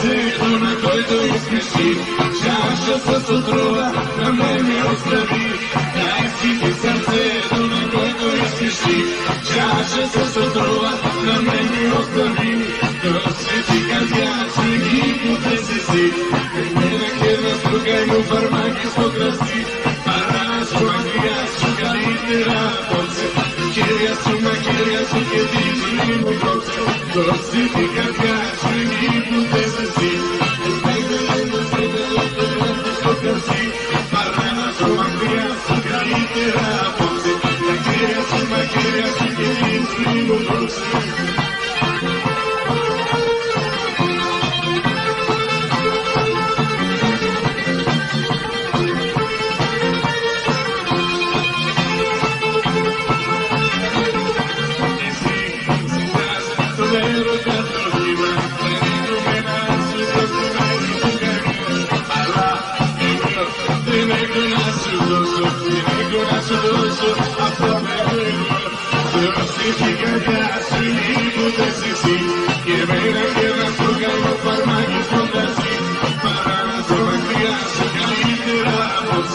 сърцето на който изкреши, чаша с отрова на мене остави. Дай си ти сърцето на който изкреши, чаша с отрова на мене остави. Този ти каза,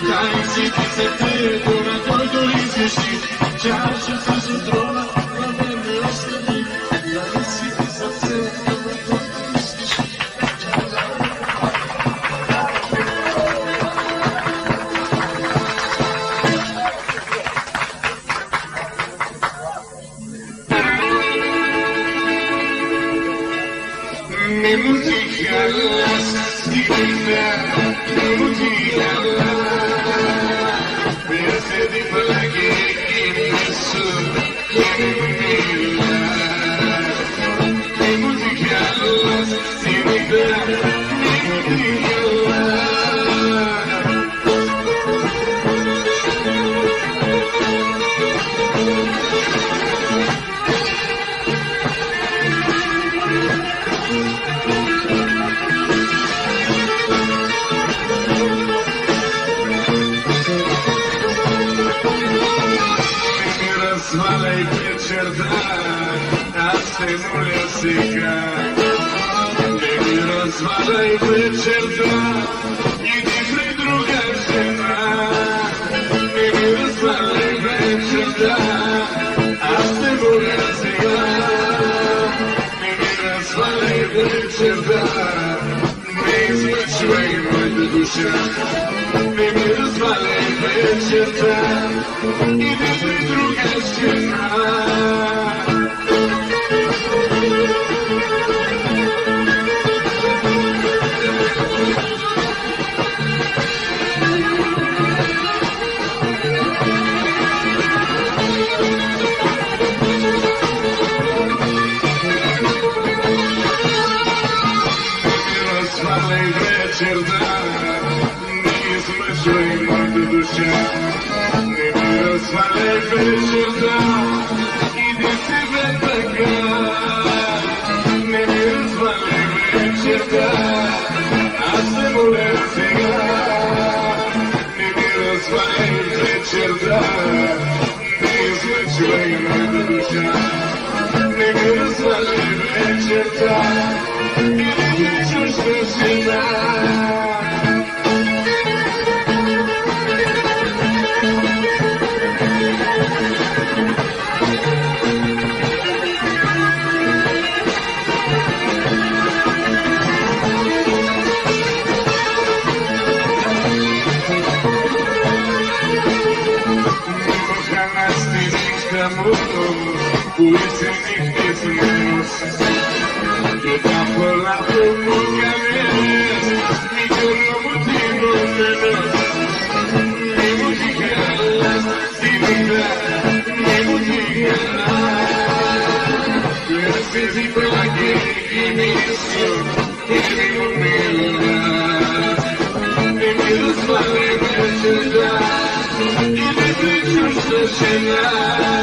Time city, the theater, and all the Thank you. Take it to the symulecyka Niech nie rozważaj wyczerpa Niech nie druga żyna Niech nie rozważaj wyczerpa A symulecyka Niech nie rozważaj wyczerpa Niech złe człowiek mojego dusza от сердца, и ты друг от сердца. Dan, nie zmysły mojej duszy. Nie rozwalaj wieczór dan, idę sobie taka. Nie rozwalaj wieczór dan, a symulacja. Nie rozwalaj wieczór dan, nie zmysły mojej Por isso esquecemos que tá falando nunca menos. Me tornamos inocentes. Mesmo de ganas, se lembrar, mesmo de ganas. Graças e Eu aquele que me ensinou, ele não me levará. Primeiros valentes, e depois justo chegar.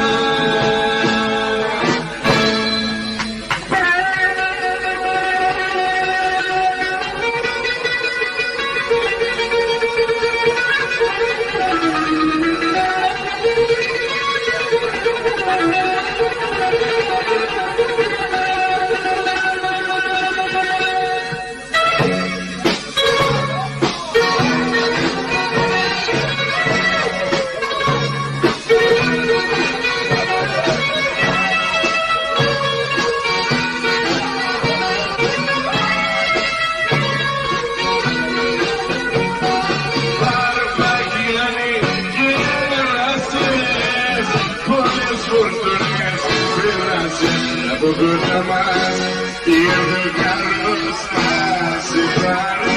Eu quero estar separado.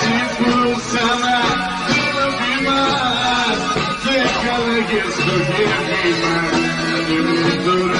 Se funcionar, não vi mais, deixa que escolher mais, de me durar,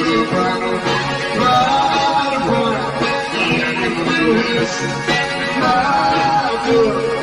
My you.